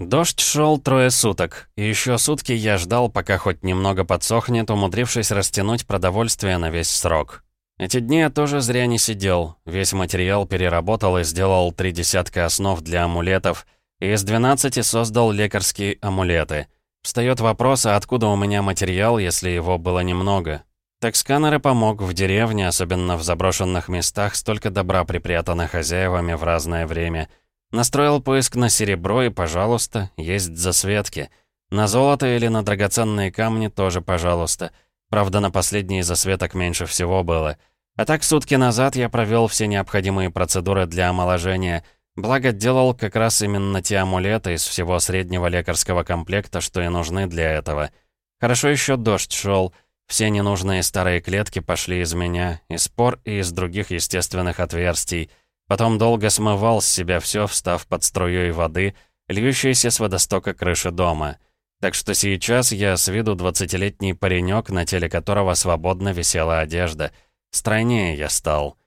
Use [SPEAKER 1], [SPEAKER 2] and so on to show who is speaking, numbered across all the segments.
[SPEAKER 1] Дождь шел трое суток, и еще сутки я ждал, пока хоть немного подсохнет, умудрившись растянуть продовольствие на весь срок. Эти дни я тоже зря не сидел, весь материал переработал и сделал три десятка основ для амулетов, и из 12 создал лекарские амулеты. Встает вопрос, а откуда у меня материал, если его было немного? Так сканер и помог в деревне, особенно в заброшенных местах, столько добра припрятано хозяевами в разное время — Настроил поиск на серебро и, пожалуйста, есть засветки. На золото или на драгоценные камни тоже, пожалуйста. Правда, на последние засветок меньше всего было. А так, сутки назад я провел все необходимые процедуры для омоложения. Благо, делал как раз именно те амулеты из всего среднего лекарского комплекта, что и нужны для этого. Хорошо еще дождь шел. Все ненужные старые клетки пошли из меня, из спор и из других естественных отверстий. Потом долго смывал с себя все, встав под струей воды, льющейся с водостока крыши дома. Так что сейчас я с виду двадцатилетний паренек, на теле которого свободно висела одежда. Стройнее я стал.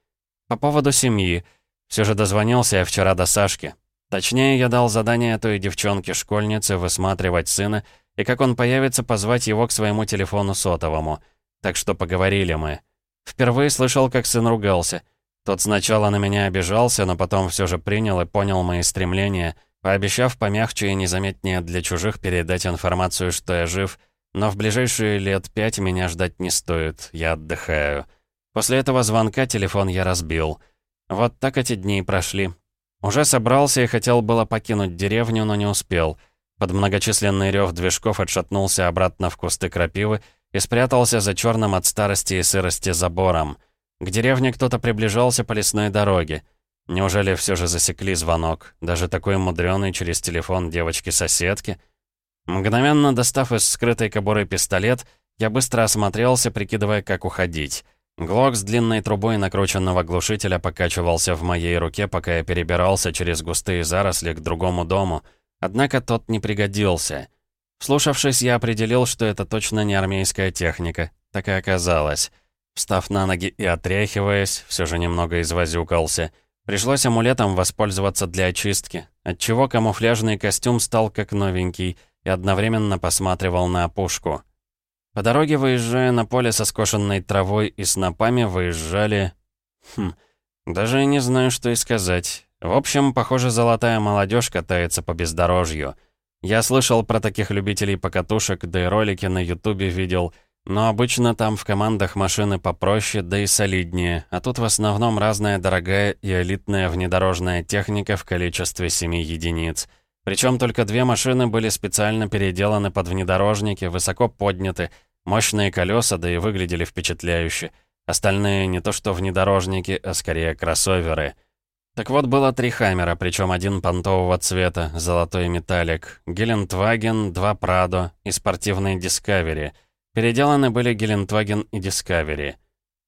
[SPEAKER 1] По поводу семьи. Все же дозвонился я вчера до Сашки. Точнее, я дал задание той девчонке-школьнице высматривать сына, и как он появится, позвать его к своему телефону сотовому. Так что поговорили мы. Впервые слышал, как сын ругался — тот сначала на меня обижался, но потом все же принял и понял мои стремления, пообещав помягче и незаметнее для чужих передать информацию, что я жив, но в ближайшие лет пять меня ждать не стоит, я отдыхаю. После этого звонка телефон я разбил. Вот так эти дни прошли. Уже собрался и хотел было покинуть деревню, но не успел. Под многочисленный рев движков отшатнулся обратно в кусты крапивы и спрятался за черным от старости и сырости забором — к деревне кто-то приближался по лесной дороге. Неужели все же засекли звонок? Даже такой мудрёный через телефон девочки-соседки? Мгновенно достав из скрытой кобуры пистолет, я быстро осмотрелся, прикидывая, как уходить. Глок с длинной трубой накрученного глушителя покачивался в моей руке, пока я перебирался через густые заросли к другому дому. Однако тот не пригодился. Слушавшись, я определил, что это точно не армейская техника. Так и оказалось. Встав на ноги и отряхиваясь, все же немного извозюкался. Пришлось амулетом воспользоваться для очистки, отчего камуфляжный костюм стал как новенький и одновременно посматривал на опушку. По дороге, выезжая на поле со скошенной травой и снопами, выезжали... Хм, даже не знаю, что и сказать. В общем, похоже, золотая молодежь катается по бездорожью. Я слышал про таких любителей покатушек, да и ролики на ютубе видел — но обычно там в командах машины попроще, да и солиднее, а тут в основном разная дорогая и элитная внедорожная техника в количестве 7 единиц. Причем только две машины были специально переделаны под внедорожники, высоко подняты, мощные колеса, да и выглядели впечатляюще. Остальные не то что внедорожники, а скорее кроссоверы. Так вот, было три «Хаммера», причем один понтового цвета, золотой металлик, Гелендваген, два «Прадо» и спортивный «Дискавери». Переделаны были Гелендваген и Дискавери.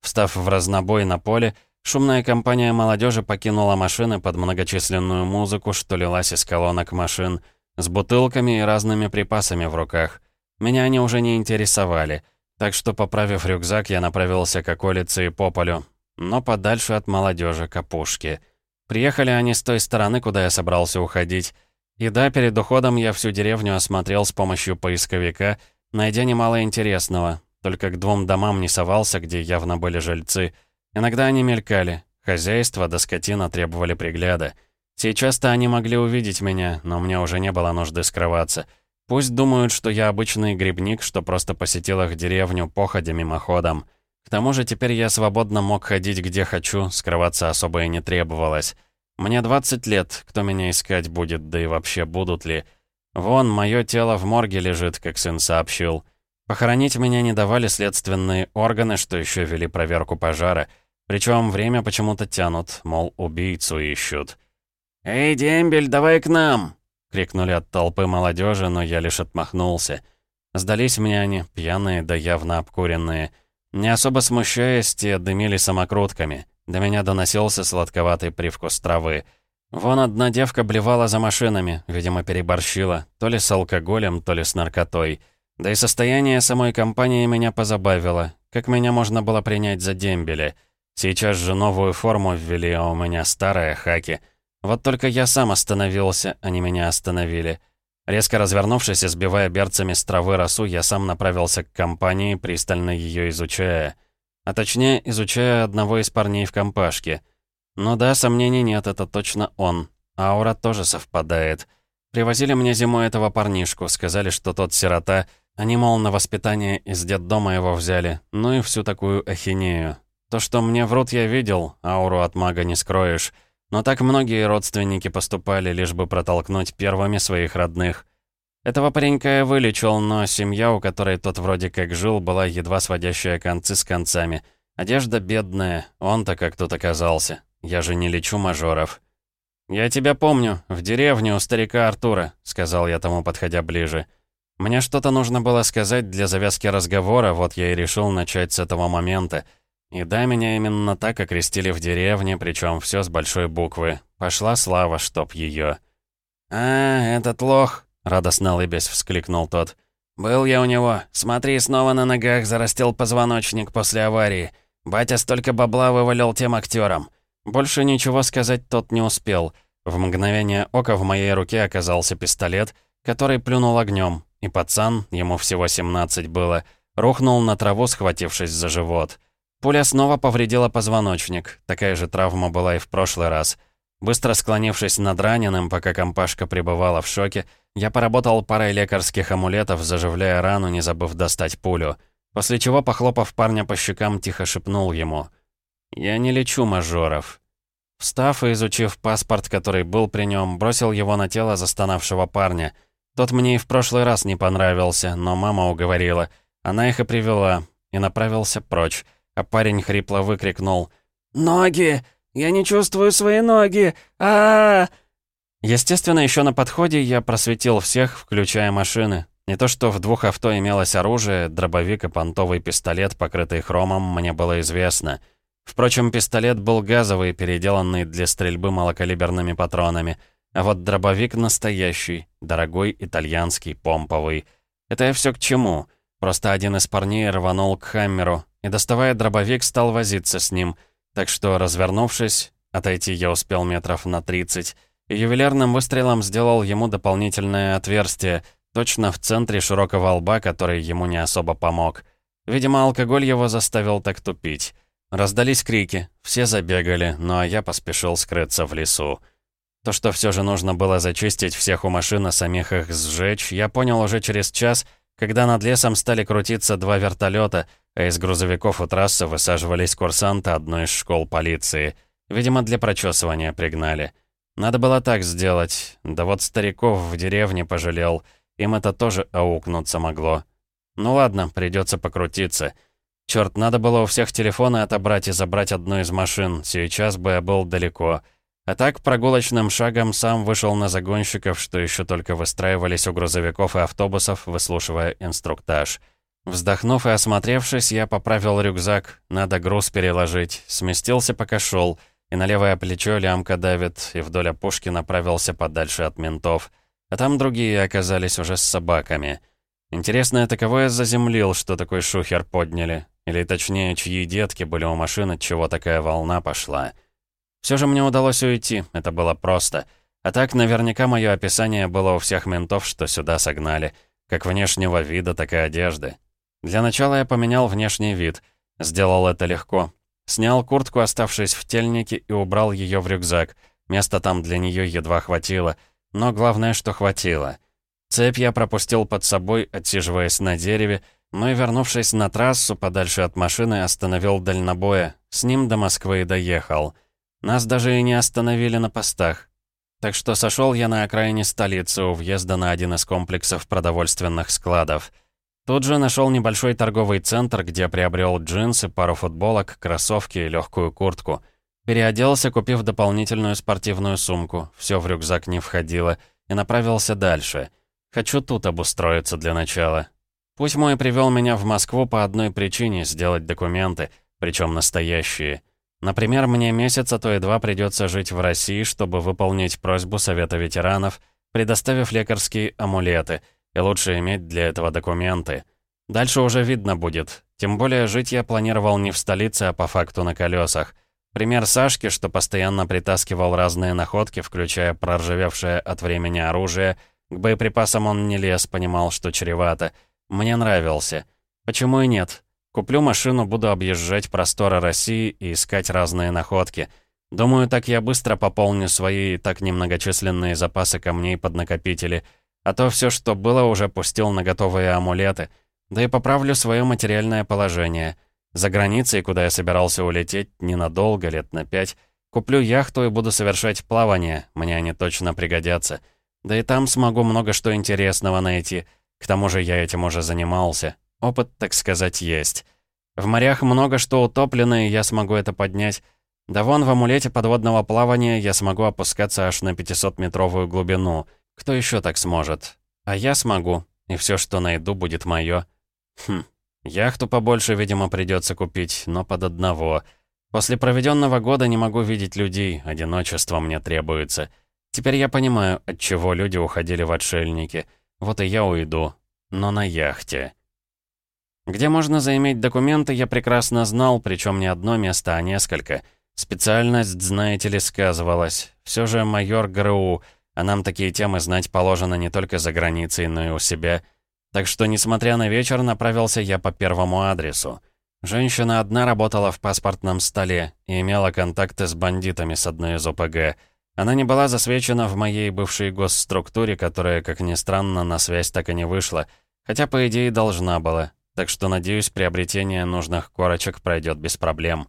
[SPEAKER 1] Встав в разнобой на поле, шумная компания молодежи покинула машины под многочисленную музыку, что лилась из колонок машин, с бутылками и разными припасами в руках. Меня они уже не интересовали, так что, поправив рюкзак, я направился к околице и по полю, но подальше от молодежи, к опушке. Приехали они с той стороны, куда я собрался уходить. И да, перед уходом я всю деревню осмотрел с помощью поисковика — найдя немало интересного. Только к двум домам не совался, где явно были жильцы. Иногда они мелькали. Хозяйство да скотина требовали пригляда. Сейчас-то они могли увидеть меня, но мне уже не было нужды скрываться. Пусть думают, что я обычный грибник, что просто посетил их деревню походя мимоходом. К тому же теперь я свободно мог ходить где хочу, скрываться особо и не требовалось. Мне 20 лет, кто меня искать будет, да и вообще будут ли. «Вон, мое тело в морге лежит», как сын сообщил. Похоронить меня не давали следственные органы, что еще вели проверку пожара. Причем время почему-то тянут, мол, убийцу ищут. «Эй, дембель, давай к нам!» — крикнули от толпы молодежи, но я лишь отмахнулся. Сдались мне они, пьяные да явно обкуренные. Не особо смущаясь, те дымили самокрутками. До меня доносился сладковатый привкус травы. Вон одна девка блевала за машинами, видимо, переборщила, то ли с алкоголем, то ли с наркотой. Да и состояние самой компании меня позабавило. Как меня можно было принять за дембеля? Сейчас же новую форму ввели, а у меня старая хаки. Вот только я сам остановился, они меня остановили. Резко развернувшись и сбивая берцами с травы росу, я сам направился к компании, пристально ее изучая. А точнее, изучая одного из парней в компашке. Ну да, сомнений нет, это точно он. Аура тоже совпадает. Привозили мне зимой этого парнишку, сказали, что тот сирота. Они, мол, на воспитание из детдома его взяли. Ну и всю такую ахинею. То, что мне врут, я видел, ауру от мага не скроешь. Но так многие родственники поступали, лишь бы протолкнуть первыми своих родных. Этого паренька я вылечил, но семья, у которой тот вроде как жил, была едва сводящая концы с концами. Одежда бедная, он-то как тут оказался. Я же не лечу мажоров. «Я тебя помню, в деревне у старика Артура», — сказал я тому, подходя ближе. Мне что-то нужно было сказать для завязки разговора, вот я и решил начать с этого момента — и да, меня именно так окрестили в деревне, причем все с большой буквы. Пошла слава, чтоб ее. «А, этот лох!» — радостно лыбясь вскликнул тот. «Был я у него. Смотри, снова на ногах зарастил позвоночник после аварии. Батя столько бабла вывалил тем актерам. Больше ничего сказать тот не успел. В мгновение ока в моей руке оказался пистолет, который плюнул огнем, и пацан, ему всего 17 было, рухнул на траву, схватившись за живот. Пуля снова повредила позвоночник. Такая же травма была и в прошлый раз. Быстро склонившись над раненым, пока компашка пребывала в шоке, я поработал парой лекарских амулетов, заживляя рану, не забыв достать пулю. После чего, похлопав парня по щекам, тихо шепнул ему. «Я не лечу мажоров». Встав и изучив паспорт, который был при нем, бросил его на тело застонавшего парня. Тот мне и в прошлый раз не понравился, но мама уговорила. Она их и привела, и направился прочь а парень хрипло выкрикнул «Ноги! Я не чувствую свои ноги! а, -а, -а Естественно, еще на подходе я просветил всех, включая машины. Не то что в двух авто имелось оружие, дробовик и понтовый пистолет, покрытый хромом, мне было известно. Впрочем, пистолет был газовый, переделанный для стрельбы малокалиберными патронами. А вот дробовик настоящий, дорогой, итальянский, помповый. Это я все к чему? Просто один из парней рванул к Хаммеру, и, доставая дробовик, стал возиться с ним. Так что, развернувшись, отойти я успел метров на 30, и ювелирным выстрелом сделал ему дополнительное отверстие, точно в центре широкого лба, который ему не особо помог. Видимо, алкоголь его заставил так тупить. Раздались крики, все забегали, ну а я поспешил скрыться в лесу. То, что все же нужно было зачистить всех у машин, а самих их сжечь, я понял уже через час, когда над лесом стали крутиться два вертолета, а из грузовиков у трассы высаживались курсанты одной из школ полиции. Видимо, для прочесывания пригнали. Надо было так сделать. Да вот стариков в деревне пожалел. Им это тоже аукнуться могло. Ну ладно, придется покрутиться. Черт, надо было у всех телефоны отобрать и забрать одну из машин. Сейчас бы я был далеко. А так, прогулочным шагом сам вышел на загонщиков, что еще только выстраивались у грузовиков и автобусов, выслушивая инструктаж. Вздохнув и осмотревшись, я поправил рюкзак, надо груз переложить, сместился пока шел, и на левое плечо лямка давит, и вдоль опушки направился подальше от ментов. А там другие оказались уже с собаками. Интересно, это кого я заземлил, что такой шухер подняли? Или точнее, чьи детки были у машины, чего такая волна пошла? Все же мне удалось уйти, это было просто. А так, наверняка мое описание было у всех ментов, что сюда согнали. Как внешнего вида, так и одежды. Для начала я поменял внешний вид. Сделал это легко. Снял куртку, оставшись в тельнике, и убрал ее в рюкзак. Места там для нее едва хватило. Но главное, что хватило. Цепь я пропустил под собой, отсиживаясь на дереве, но и, вернувшись на трассу, подальше от машины, остановил дальнобоя. С ним до Москвы и доехал. Нас даже и не остановили на постах. Так что сошел я на окраине столицы у въезда на один из комплексов продовольственных складов — Тут же нашел небольшой торговый центр, где приобрел джинсы, пару футболок, кроссовки и легкую куртку. Переоделся, купив дополнительную спортивную сумку, все в рюкзак не входило, и направился дальше. Хочу тут обустроиться для начала. Пусть мой привел меня в Москву по одной причине — сделать документы, причем настоящие. Например, мне месяц, а то и два придется жить в России, чтобы выполнить просьбу Совета ветеранов, предоставив лекарские амулеты — и лучше иметь для этого документы. Дальше уже видно будет. Тем более жить я планировал не в столице, а по факту на колесах. Пример Сашки, что постоянно притаскивал разные находки, включая проржавевшее от времени оружие, К боеприпасам он не лез, понимал, что чревато. Мне нравился. Почему и нет? Куплю машину, буду объезжать просторы России и искать разные находки. Думаю, так я быстро пополню свои так немногочисленные запасы камней под накопители. А то все, что было, уже пустил на готовые амулеты. Да и поправлю свое материальное положение. За границей, куда я собирался улететь, ненадолго, лет на пять, куплю яхту и буду совершать плавание, мне они точно пригодятся. Да и там смогу много что интересного найти. К тому же я этим уже занимался. Опыт, так сказать, есть. В морях много что утоплено, и я смогу это поднять. Да вон в амулете подводного плавания я смогу опускаться аж на 500-метровую глубину. Кто еще так сможет? А я смогу, и все, что найду, будет мое. Хм, яхту побольше, видимо, придется купить, но под одного. После проведенного года не могу видеть людей, одиночество мне требуется. Теперь я понимаю, от чего люди уходили в отшельники. Вот и я уйду, но на яхте. Где можно заиметь документы, я прекрасно знал, причем не одно место, а несколько. Специальность, знаете ли, сказывалась. Все же майор ГРУ, а нам такие темы знать положено не только за границей, но и у себя. Так что, несмотря на вечер, направился я по первому адресу. Женщина одна работала в паспортном столе и имела контакты с бандитами с одной из ОПГ. Она не была засвечена в моей бывшей госструктуре, которая, как ни странно, на связь так и не вышла, хотя, по идее, должна была. Так что, надеюсь, приобретение нужных корочек пройдет без проблем.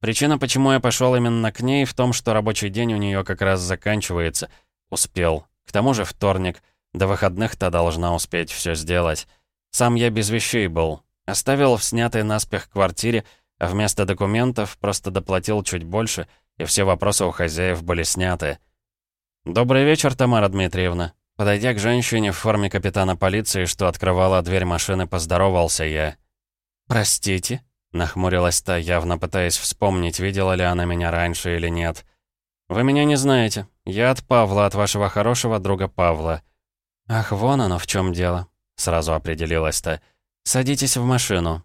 [SPEAKER 1] Причина, почему я пошел именно к ней, в том, что рабочий день у нее как раз заканчивается. Успел. К тому же вторник. До выходных-то должна успеть все сделать. Сам я без вещей был. Оставил в снятой наспех квартире, а вместо документов просто доплатил чуть больше, и все вопросы у хозяев были сняты. «Добрый вечер, Тамара Дмитриевна», Подойдя к женщине в форме капитана полиции, что открывала дверь машины, поздоровался я. «Простите?» — нахмурилась та, явно пытаясь вспомнить, видела ли она меня раньше или нет. «Вы меня не знаете. Я от Павла, от вашего хорошего друга Павла». «Ах, вон оно в чем дело», — сразу определилась та. «Садитесь в машину».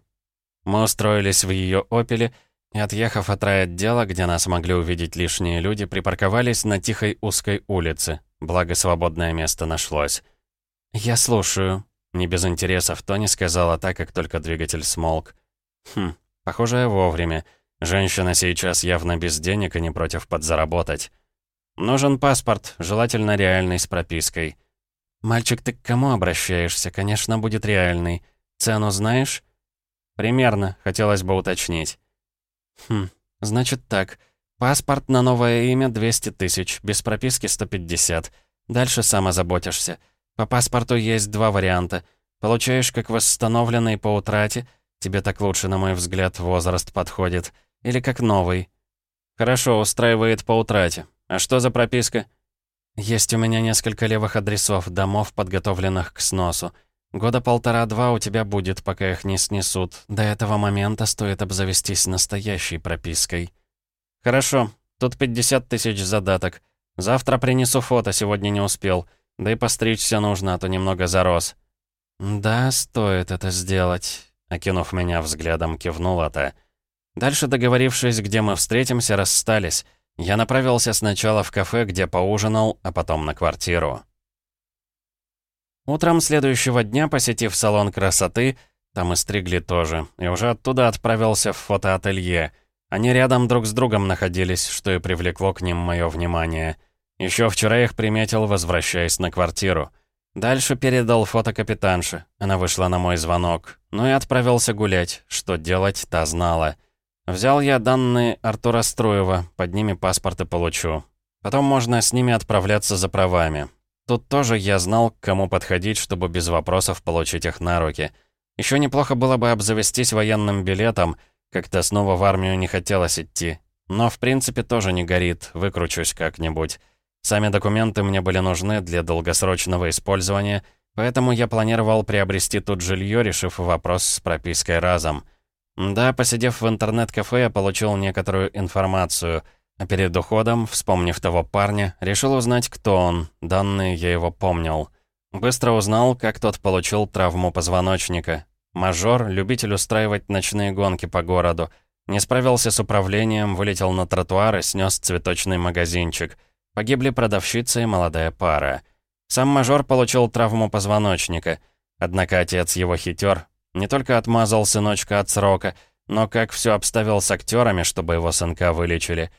[SPEAKER 1] Мы устроились в ее «Опеле», и, отъехав от райотдела, где нас могли увидеть лишние люди, припарковались на тихой узкой улице, благо свободное место нашлось. «Я слушаю», — не без интереса в тоне сказала так, как только двигатель смолк. «Хм, похоже, я вовремя. Женщина сейчас явно без денег и не против подзаработать. Нужен паспорт, желательно реальный, с пропиской». «Мальчик, ты к кому обращаешься? Конечно, будет реальный. Цену знаешь?» «Примерно, хотелось бы уточнить». «Хм, значит так. Паспорт на новое имя 200 тысяч, без прописки 150. Дальше сам озаботишься. По паспорту есть два варианта. Получаешь как восстановленный по утрате, тебе так лучше, на мой взгляд, возраст подходит, или как новый. Хорошо, устраивает по утрате. А что за прописка? Есть у меня несколько левых адресов домов, подготовленных к сносу. Года полтора-два у тебя будет, пока их не снесут. До этого момента стоит обзавестись настоящей пропиской. Хорошо, тут 50 тысяч задаток. Завтра принесу фото, сегодня не успел. Да и постричься нужно, а то немного зарос. Да, стоит это сделать. Окинув меня взглядом, кивнула та. Дальше, договорившись, где мы встретимся, расстались. Я направился сначала в кафе, где поужинал, а потом на квартиру. Утром следующего дня, посетив салон красоты, там и стригли тоже, и уже оттуда отправился в фотоателье. Они рядом друг с другом находились, что и привлекло к ним мое внимание. Еще вчера их приметил, возвращаясь на квартиру. Дальше передал фото капитанше. Она вышла на мой звонок. Ну и отправился гулять. Что делать, та знала. Взял я данные Артура Струева, под ними паспорты получу. Потом можно с ними отправляться за правами. Тут тоже я знал, к кому подходить, чтобы без вопросов получить их на руки. Еще неплохо было бы обзавестись военным билетом, как-то снова в армию не хотелось идти. Но в принципе тоже не горит, выкручусь как-нибудь. Сами документы мне были нужны для долгосрочного использования, поэтому я планировал приобрести тут жилье, решив вопрос с пропиской разом. Да, посидев в интернет-кафе, я получил некоторую информацию — а перед уходом, вспомнив того парня, решил узнать, кто он. Данные я его помнил. Быстро узнал, как тот получил травму позвоночника. Мажор, любитель устраивать ночные гонки по городу. Не справился с управлением, вылетел на тротуар и снес цветочный магазинчик. Погибли продавщица и молодая пара. Сам мажор получил травму позвоночника. Однако отец его хитер. Не только отмазал сыночка от срока, но как все обставил с актерами, чтобы его сынка вылечили.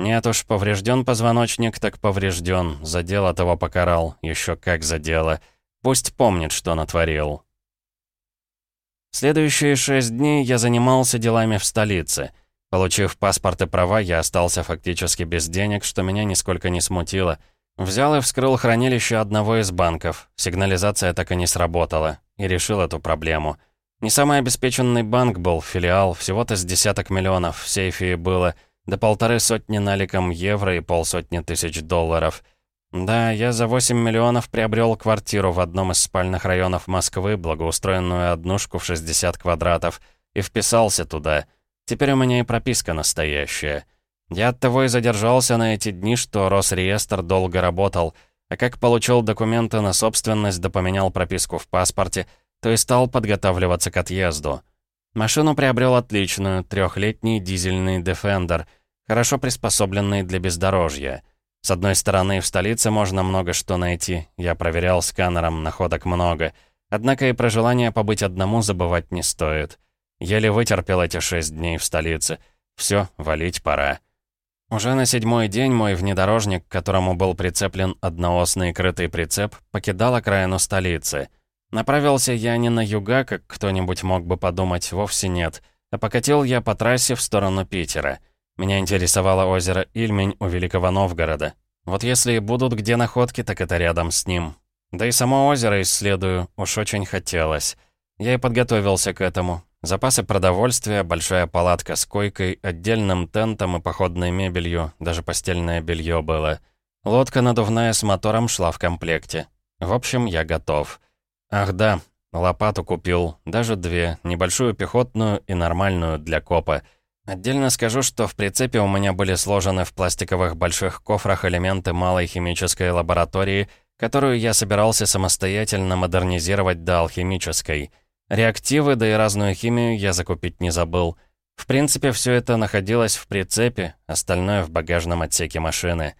[SPEAKER 1] Нет уж, поврежден позвоночник, так поврежден. За дело того покарал, еще как за дело. Пусть помнит, что натворил. Следующие шесть дней я занимался делами в столице. Получив паспорт и права, я остался фактически без денег, что меня нисколько не смутило. Взял и вскрыл хранилище одного из банков. Сигнализация так и не сработала. И решил эту проблему. Не самый обеспеченный банк был, филиал, всего-то с десяток миллионов в сейфе было, до полторы сотни наликом евро и полсотни тысяч долларов. Да, я за 8 миллионов приобрел квартиру в одном из спальных районов Москвы, благоустроенную однушку в 60 квадратов, и вписался туда — Теперь у меня и прописка настоящая. Я оттого и задержался на эти дни, что Росреестр долго работал, а как получил документы на собственность да прописку в паспорте, то и стал подготавливаться к отъезду. Машину приобрел отличную, трехлетний дизельный Defender, хорошо приспособленный для бездорожья. С одной стороны, в столице можно много что найти, я проверял сканером, находок много, однако и про желание побыть одному забывать не стоит. Еле вытерпел эти шесть дней в столице. Все, валить пора. Уже на седьмой день мой внедорожник, к которому был прицеплен одноосный крытый прицеп, покидал окраину столицы. Направился я не на юга, как кто-нибудь мог бы подумать, вовсе нет, а покатил я по трассе в сторону Питера. Меня интересовало озеро Ильмень у Великого Новгорода. Вот если и будут где находки, так это рядом с ним. Да и само озеро исследую, уж очень хотелось. Я и подготовился к этому, Запасы продовольствия, большая палатка с койкой, отдельным тентом и походной мебелью, даже постельное белье было. Лодка надувная с мотором шла в комплекте. В общем, я готов. Ах да, лопату купил, даже две, небольшую пехотную и нормальную для копа. Отдельно скажу, что в прицепе у меня были сложены в пластиковых больших кофрах элементы малой химической лаборатории, которую я собирался самостоятельно модернизировать до алхимической — Реактивы, да и разную химию я закупить не забыл. В принципе, все это находилось в прицепе, остальное в багажном отсеке машины.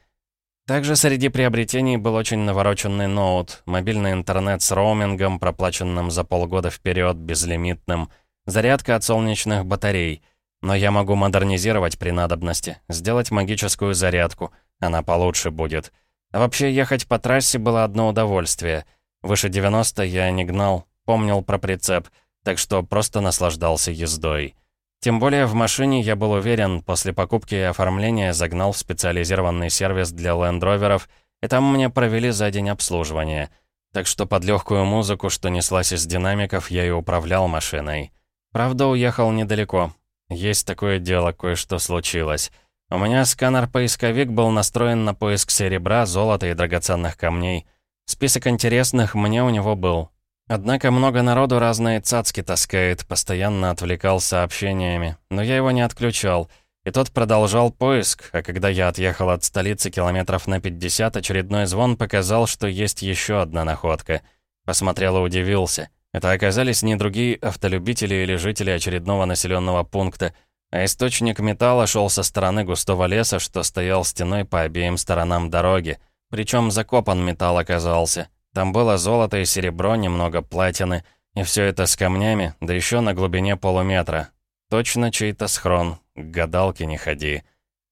[SPEAKER 1] Также среди приобретений был очень навороченный ноут, мобильный интернет с роумингом, проплаченным за полгода вперед, безлимитным, зарядка от солнечных батарей. Но я могу модернизировать при надобности, сделать магическую зарядку, она получше будет. А вообще ехать по трассе было одно удовольствие. Выше 90 я не гнал, помнил про прицеп, так что просто наслаждался ездой. Тем более в машине я был уверен, после покупки и оформления загнал в специализированный сервис для лендроверов, и там мне провели за день обслуживания. Так что под легкую музыку, что неслась из динамиков, я и управлял машиной. Правда, уехал недалеко. Есть такое дело, кое-что случилось. У меня сканер-поисковик был настроен на поиск серебра, золота и драгоценных камней. Список интересных мне у него был. Однако много народу разные цацки таскает, постоянно отвлекал сообщениями, но я его не отключал. И тот продолжал поиск, а когда я отъехал от столицы километров на 50, очередной звон показал, что есть еще одна находка. Посмотрел и удивился. Это оказались не другие автолюбители или жители очередного населенного пункта, а источник металла шел со стороны густого леса, что стоял стеной по обеим сторонам дороги. Причем закопан металл оказался, там было золото и серебро, немного платины, и все это с камнями, да еще на глубине полуметра. Точно чей-то схрон, к гадалке не ходи.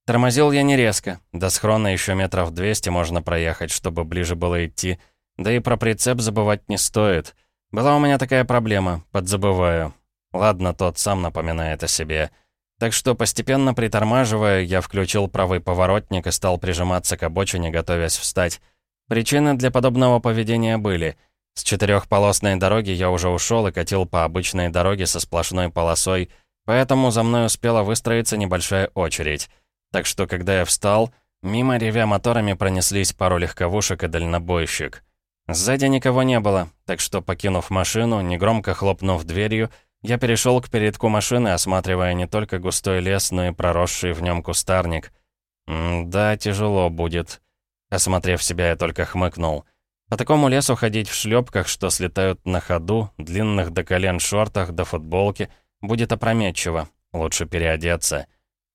[SPEAKER 1] Тормозил я не резко, до схрона еще метров 200 можно проехать, чтобы ближе было идти, да и про прицеп забывать не стоит. Была у меня такая проблема, подзабываю. Ладно, тот сам напоминает о себе. Так что, постепенно притормаживая, я включил правый поворотник и стал прижиматься к обочине, готовясь встать. Причины для подобного поведения были. С четырехполосной дороги я уже ушел и катил по обычной дороге со сплошной полосой, поэтому за мной успела выстроиться небольшая очередь. Так что, когда я встал, мимо ревя моторами пронеслись пару легковушек и дальнобойщик. Сзади никого не было, так что, покинув машину, негромко хлопнув дверью, я перешел к передку машины, осматривая не только густой лес, но и проросший в нем кустарник. М да, тяжело будет. Осмотрев себя, я только хмыкнул. По такому лесу ходить в шлепках, что слетают на ходу, длинных до колен шортах до футболки, будет опрометчиво. Лучше переодеться.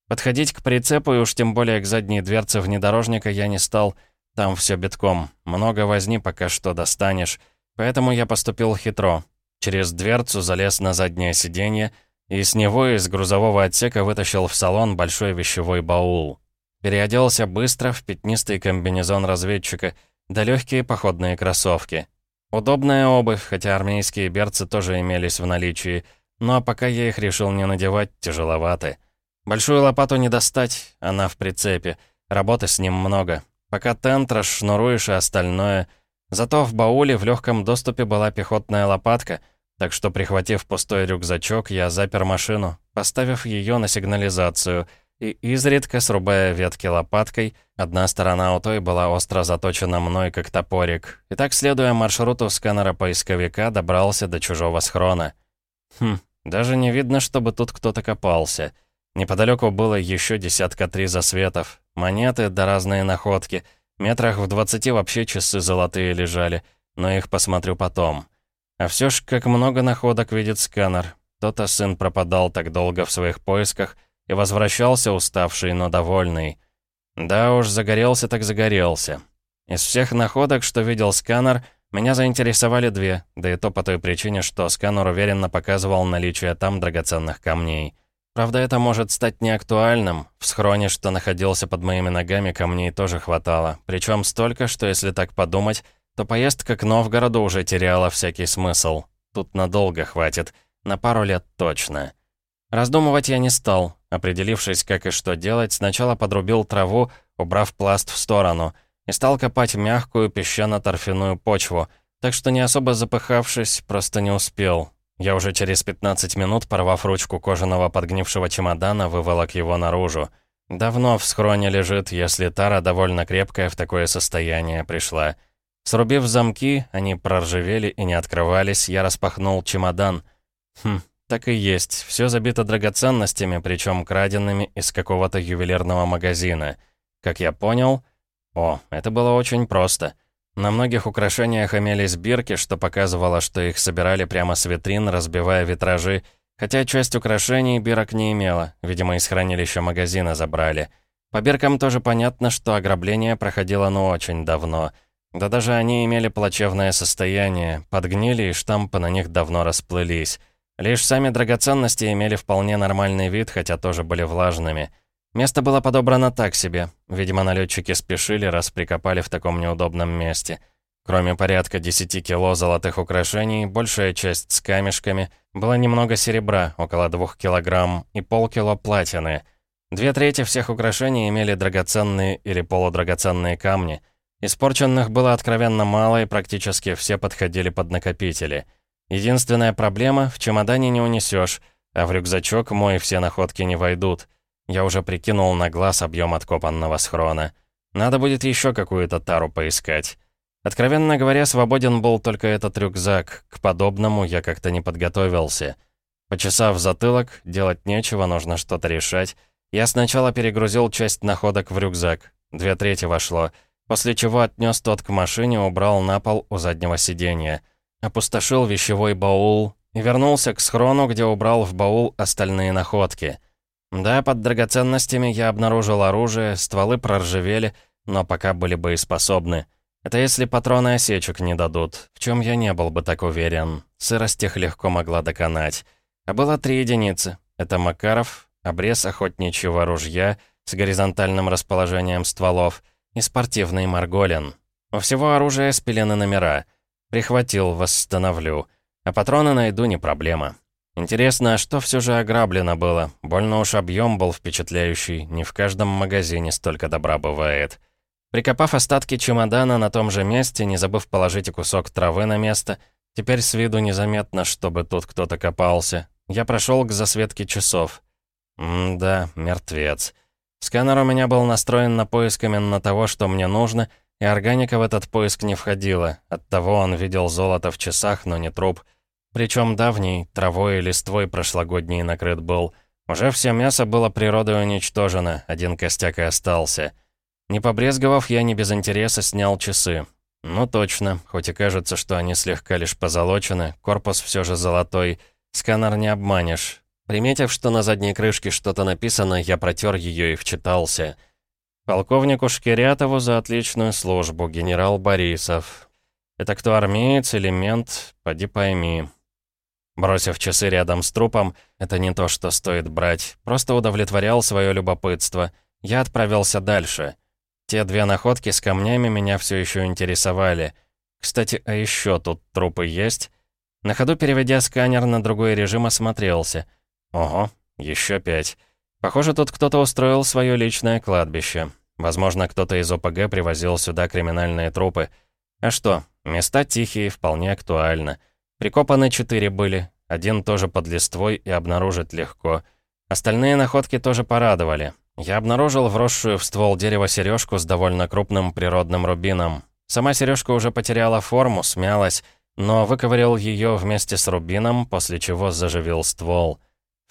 [SPEAKER 1] Подходить к прицепу и уж тем более к задней дверце внедорожника я не стал, Там все битком, много возни, пока что достанешь. Поэтому я поступил хитро. Через дверцу залез на заднее сиденье и с него из грузового отсека вытащил в салон большой вещевой баул. Переоделся быстро в пятнистый комбинезон разведчика, да легкие походные кроссовки. Удобная обувь, хотя армейские берцы тоже имелись в наличии, но пока я их решил не надевать, тяжеловаты. Большую лопату не достать, она в прицепе, работы с ним много. Пока тент расшнуруешь и остальное. Зато в бауле в легком доступе была пехотная лопатка — так что, прихватив пустой рюкзачок, я запер машину, поставив ее на сигнализацию, и изредка, срубая ветки лопаткой, одна сторона у той была остро заточена мной, как топорик, и так, следуя маршруту сканера поисковика, добрался до чужого схрона. Хм, даже не видно, чтобы тут кто-то копался. Неподалеку было еще десятка три засветов, монеты да разные находки. Метрах в двадцати вообще часы золотые лежали, но их посмотрю потом. А все ж, как много находок видит сканер. То-то сын пропадал так долго в своих поисках и возвращался уставший, но довольный. Да уж, загорелся так загорелся. Из всех находок, что видел сканер, меня заинтересовали две, да и то по той причине, что сканер уверенно показывал наличие там драгоценных камней. Правда, это может стать неактуальным. В схроне, что находился под моими ногами, камней тоже хватало. Причем столько, что если так подумать, то поездка к Новгороду уже теряла всякий смысл. Тут надолго хватит, на пару лет точно. Раздумывать я не стал. Определившись, как и что делать, сначала подрубил траву, убрав пласт в сторону, и стал копать мягкую песчано-торфяную почву, так что не особо запыхавшись, просто не успел. Я уже через 15 минут, порвав ручку кожаного подгнившего чемодана, выволок его наружу. Давно в схроне лежит, если тара довольно крепкая в такое состояние пришла. Срубив замки, они проржавели и не открывались, я распахнул чемодан. Хм, так и есть, все забито драгоценностями, причем краденными из какого-то ювелирного магазина. Как я понял... О, это было очень просто. На многих украшениях имелись бирки, что показывало, что их собирали прямо с витрин, разбивая витражи, хотя часть украшений бирок не имела, видимо, из хранилища магазина забрали. По биркам тоже понятно, что ограбление проходило ну очень давно — да даже они имели плачевное состояние, подгнили и штампы на них давно расплылись. Лишь сами драгоценности имели вполне нормальный вид, хотя тоже были влажными. Место было подобрано так себе. Видимо, налетчики спешили, раз прикопали в таком неудобном месте. Кроме порядка 10 кило золотых украшений, большая часть с камешками, было немного серебра, около 2 килограмм, и полкило платины. Две трети всех украшений имели драгоценные или полудрагоценные камни — Испорченных было откровенно мало, и практически все подходили под накопители. Единственная проблема — в чемодане не унесешь, а в рюкзачок мой все находки не войдут. Я уже прикинул на глаз объем откопанного схрона. Надо будет еще какую-то тару поискать. Откровенно говоря, свободен был только этот рюкзак. К подобному я как-то не подготовился. Почесав затылок, делать нечего, нужно что-то решать. Я сначала перегрузил часть находок в рюкзак. Две трети вошло — после чего отнес тот к машине, убрал на пол у заднего сиденья. Опустошил вещевой баул и вернулся к схрону, где убрал в баул остальные находки. Да, под драгоценностями я обнаружил оружие, стволы проржавели, но пока были боеспособны. Это если патроны осечек не дадут, в чем я не был бы так уверен. Сырость их легко могла доконать. А было три единицы. Это Макаров, обрез охотничьего ружья с горизонтальным расположением стволов — и спортивный Марголин. У всего оружия спилены номера. Прихватил, восстановлю. А патроны найду, не проблема. Интересно, а что все же ограблено было? Больно уж объем был впечатляющий. Не в каждом магазине столько добра бывает. Прикопав остатки чемодана на том же месте, не забыв положить и кусок травы на место, теперь с виду незаметно, чтобы тут кто-то копался, я прошел к засветке часов. М-да, мертвец. Сканер у меня был настроен на поиск именно того, что мне нужно, и органика в этот поиск не входила. Оттого он видел золото в часах, но не труп. Причем давний, травой и листвой прошлогодний накрыт был. Уже все мясо было природой уничтожено, один костяк и остался. Не побрезговав, я не без интереса снял часы. Ну точно, хоть и кажется, что они слегка лишь позолочены, корпус все же золотой. Сканер не обманешь. Приметив, что на задней крышке что-то написано, я протер ее и вчитался. Полковнику Шкирятову за отличную службу, генерал Борисов. Это кто, армеец или мент? Поди пойми. Бросив часы рядом с трупом, это не то, что стоит брать, просто удовлетворял свое любопытство. Я отправился дальше. Те две находки с камнями меня все еще интересовали. Кстати, а еще тут трупы есть? На ходу, переведя сканер на другой режим, осмотрелся. Ого, еще пять. Похоже, тут кто-то устроил свое личное кладбище. Возможно, кто-то из ОПГ привозил сюда криминальные трупы. А что, места тихие, вполне актуально. Прикопаны четыре были, один тоже под листвой и обнаружить легко. Остальные находки тоже порадовали. Я обнаружил вросшую в ствол дерева сережку с довольно крупным природным рубином. Сама сережка уже потеряла форму, смялась, но выковырял ее вместе с рубином, после чего заживил ствол.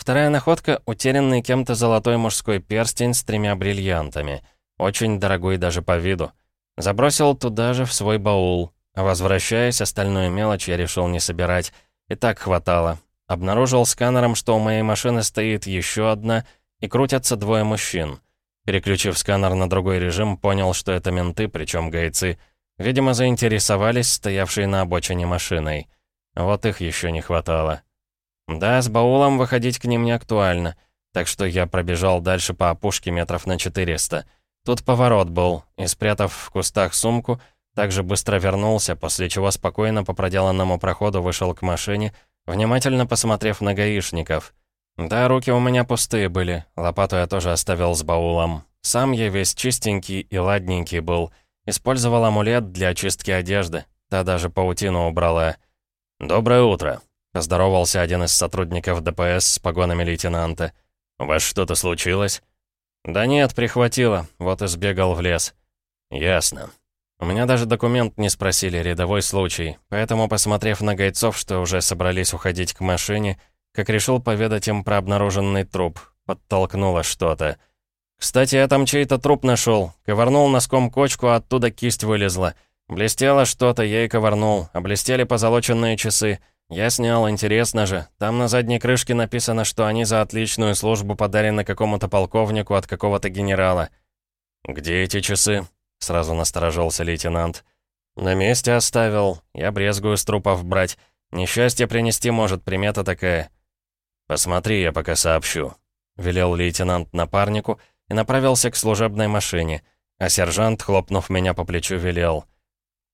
[SPEAKER 1] Вторая находка — утерянный кем-то золотой мужской перстень с тремя бриллиантами. Очень дорогой даже по виду. Забросил туда же в свой баул. возвращаясь, остальную мелочь я решил не собирать. И так хватало. Обнаружил сканером, что у моей машины стоит еще одна, и крутятся двое мужчин. Переключив сканер на другой режим, понял, что это менты, причем гайцы — Видимо, заинтересовались стоявшей на обочине машиной. Вот их еще не хватало. Да, с баулом выходить к ним не актуально, так что я пробежал дальше по опушке метров на 400. Тут поворот был, и, спрятав в кустах сумку, также быстро вернулся, после чего спокойно по проделанному проходу вышел к машине, внимательно посмотрев на гаишников. Да, руки у меня пустые были, лопату я тоже оставил с баулом. Сам я весь чистенький и ладненький был — Использовал амулет для очистки одежды. Та даже паутину убрала. «Доброе утро», — поздоровался один из сотрудников ДПС с погонами лейтенанта. «У вас что-то случилось?» «Да нет, прихватило. Вот и сбегал в лес». «Ясно. У меня даже документ не спросили, рядовой случай. Поэтому, посмотрев на гайцов, что уже собрались уходить к машине, как решил поведать им про обнаруженный труп, подтолкнуло что-то». «Кстати, я там чей-то труп нашел. Ковырнул носком кочку, а оттуда кисть вылезла. Блестело что-то, я и ковырнул. Облестели позолоченные часы. Я снял, интересно же. Там на задней крышке написано, что они за отличную службу подарены какому-то полковнику от какого-то генерала». «Где эти часы?» — сразу насторожился лейтенант. «На месте оставил. Я брезгую с трупов брать. Несчастье принести может, примета такая». «Посмотри, я пока сообщу», — велел лейтенант напарнику, — и направился к служебной машине, а сержант, хлопнув меня по плечу, велел.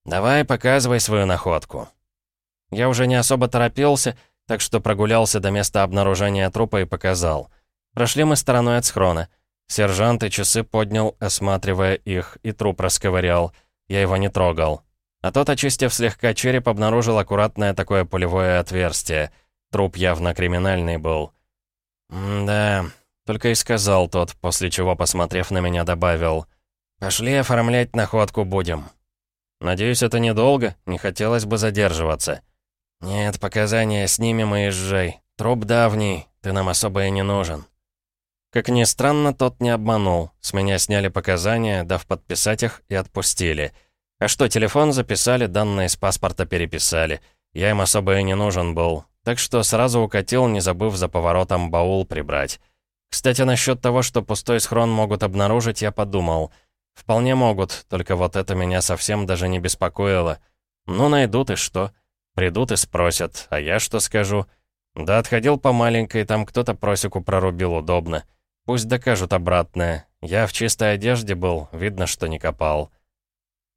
[SPEAKER 1] «Давай, показывай свою находку». Я уже не особо торопился, так что прогулялся до места обнаружения трупа и показал. Прошли мы стороной от схрона. Сержант и часы поднял, осматривая их, и труп расковырял. Я его не трогал. А тот, очистив слегка череп, обнаружил аккуратное такое пулевое отверстие. Труп явно криминальный был. «Да, только и сказал тот, после чего, посмотрев на меня, добавил. «Пошли оформлять находку будем». «Надеюсь, это недолго, не хотелось бы задерживаться». «Нет, показания снимем и езжай. Труп давний, ты нам особо и не нужен». Как ни странно, тот не обманул. С меня сняли показания, дав подписать их, и отпустили. А что, телефон записали, данные с паспорта переписали. Я им особо и не нужен был. Так что сразу укатил, не забыв за поворотом баул прибрать. Кстати, насчет того, что пустой схрон могут обнаружить, я подумал. Вполне могут, только вот это меня совсем даже не беспокоило. Ну, найдут и что? Придут и спросят, а я что скажу? Да отходил по маленькой, там кто-то просеку прорубил удобно. Пусть докажут обратное. Я в чистой одежде был, видно, что не копал.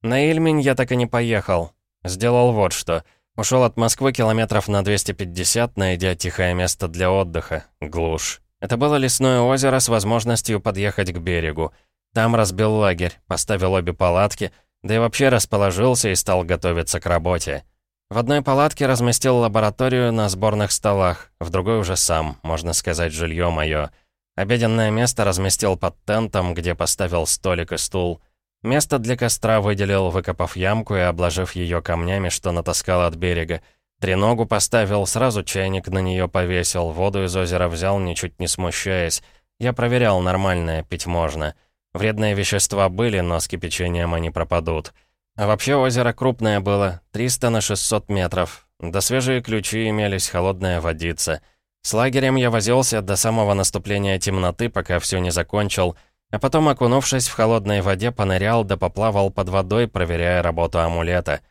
[SPEAKER 1] На Ильмень я так и не поехал. Сделал вот что. Ушел от Москвы километров на 250, найдя тихое место для отдыха. Глушь. Это было лесное озеро с возможностью подъехать к берегу. Там разбил лагерь, поставил обе палатки, да и вообще расположился и стал готовиться к работе. В одной палатке разместил лабораторию на сборных столах, в другой уже сам, можно сказать, жилье мое. Обеденное место разместил под тентом, где поставил столик и стул. Место для костра выделил, выкопав ямку и обложив ее камнями, что натаскал от берега. Треногу поставил, сразу чайник на нее повесил, воду из озера взял, ничуть не смущаясь. Я проверял, нормальное, пить можно. Вредные вещества были, но с кипячением они пропадут. А вообще озеро крупное было, 300 на 600 метров. Да свежие ключи имелись, холодная водица. С лагерем я возился до самого наступления темноты, пока все не закончил. А потом, окунувшись в холодной воде, понырял да поплавал под водой, проверяя работу амулета.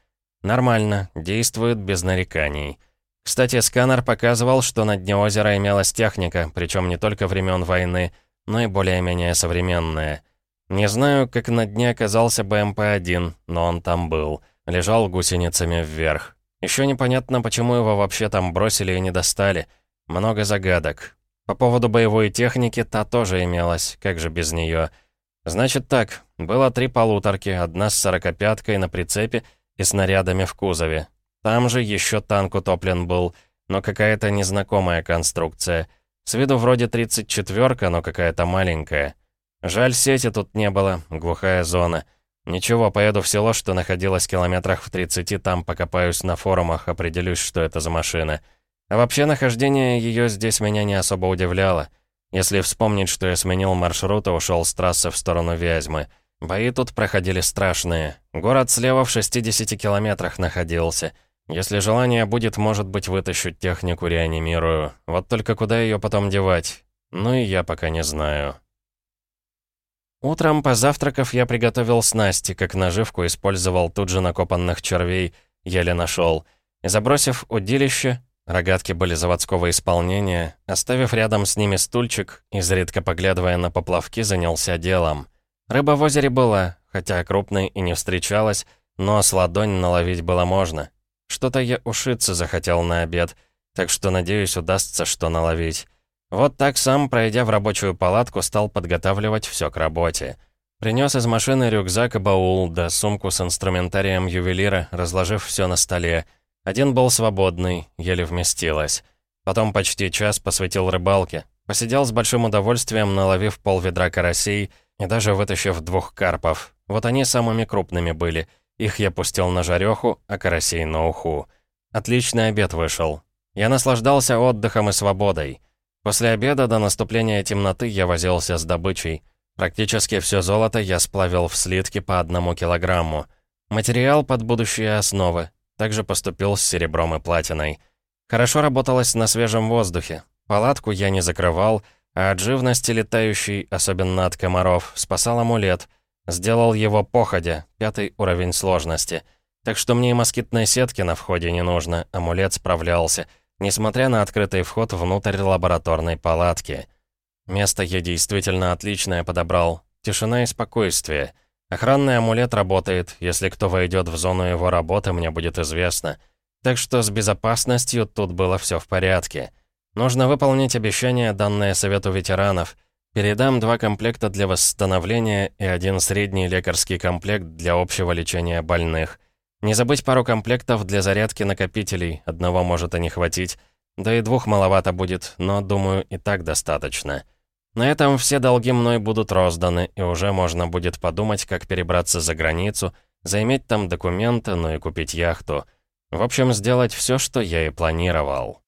[SPEAKER 1] Нормально, действует без нареканий. Кстати, сканер показывал, что на дне озера имелась техника, причем не только времен войны, но и более-менее современная. Не знаю, как на дне оказался БМП-1, но он там был. Лежал гусеницами вверх. Еще непонятно, почему его вообще там бросили и не достали. Много загадок. По поводу боевой техники, та тоже имелась, как же без нее. Значит так, было три полуторки, одна с сорокопяткой на прицепе и снарядами в кузове. Там же еще танк утоплен был, но какая-то незнакомая конструкция. С виду вроде 34-ка, но какая-то маленькая. Жаль, сети тут не было, глухая зона. Ничего, поеду в село, что находилось в километрах в 30, там покопаюсь на форумах, определюсь, что это за машина. А вообще, нахождение ее здесь меня не особо удивляло. Если вспомнить, что я сменил маршрут и ушел с трассы в сторону Вязьмы. Бои тут проходили страшные. Город слева в 60 километрах находился. Если желание будет, может быть, вытащу технику реанимирую. Вот только куда ее потом девать? Ну и я пока не знаю. Утром, позавтракав, я приготовил снасти, как наживку использовал тут же накопанных червей, еле нашел. И забросив удилище, рогатки были заводского исполнения, оставив рядом с ними стульчик, изредка поглядывая на поплавки, занялся делом. Рыба в озере была, хотя крупной и не встречалась, но с ладонь наловить было можно. Что-то я ушиться захотел на обед, так что, надеюсь, удастся что наловить. Вот так сам, пройдя в рабочую палатку, стал подготавливать все к работе. Принес из машины рюкзак и баул, да сумку с инструментарием ювелира, разложив все на столе. Один был свободный, еле вместилось. Потом почти час посвятил рыбалке. Посидел с большим удовольствием, наловив пол ведра карасей и даже вытащив двух карпов. Вот они самыми крупными были. Их я пустил на жареху, а карасей на уху. Отличный обед вышел. Я наслаждался отдыхом и свободой. После обеда до наступления темноты я возился с добычей. Практически все золото я сплавил в слитки по одному килограмму. Материал под будущие основы. Также поступил с серебром и платиной. Хорошо работалось на свежем воздухе. Палатку я не закрывал, а от живности летающей, особенно от комаров, спасал амулет. Сделал его походя, пятый уровень сложности. Так что мне и москитной сетки на входе не нужно, амулет справлялся — несмотря на открытый вход внутрь лабораторной палатки. Место я действительно отличное подобрал. Тишина и спокойствие. Охранный амулет работает. Если кто войдет в зону его работы, мне будет известно. Так что с безопасностью тут было все в порядке. Нужно выполнить обещание, данное Совету ветеранов. Передам два комплекта для восстановления и один средний лекарский комплект для общего лечения больных. Не забыть пару комплектов для зарядки накопителей, одного может и не хватить. Да и двух маловато будет, но, думаю, и так достаточно. На этом все долги мной будут розданы, и уже можно будет подумать, как перебраться за границу, заиметь там документы, ну и купить яхту. В общем, сделать все, что я и планировал.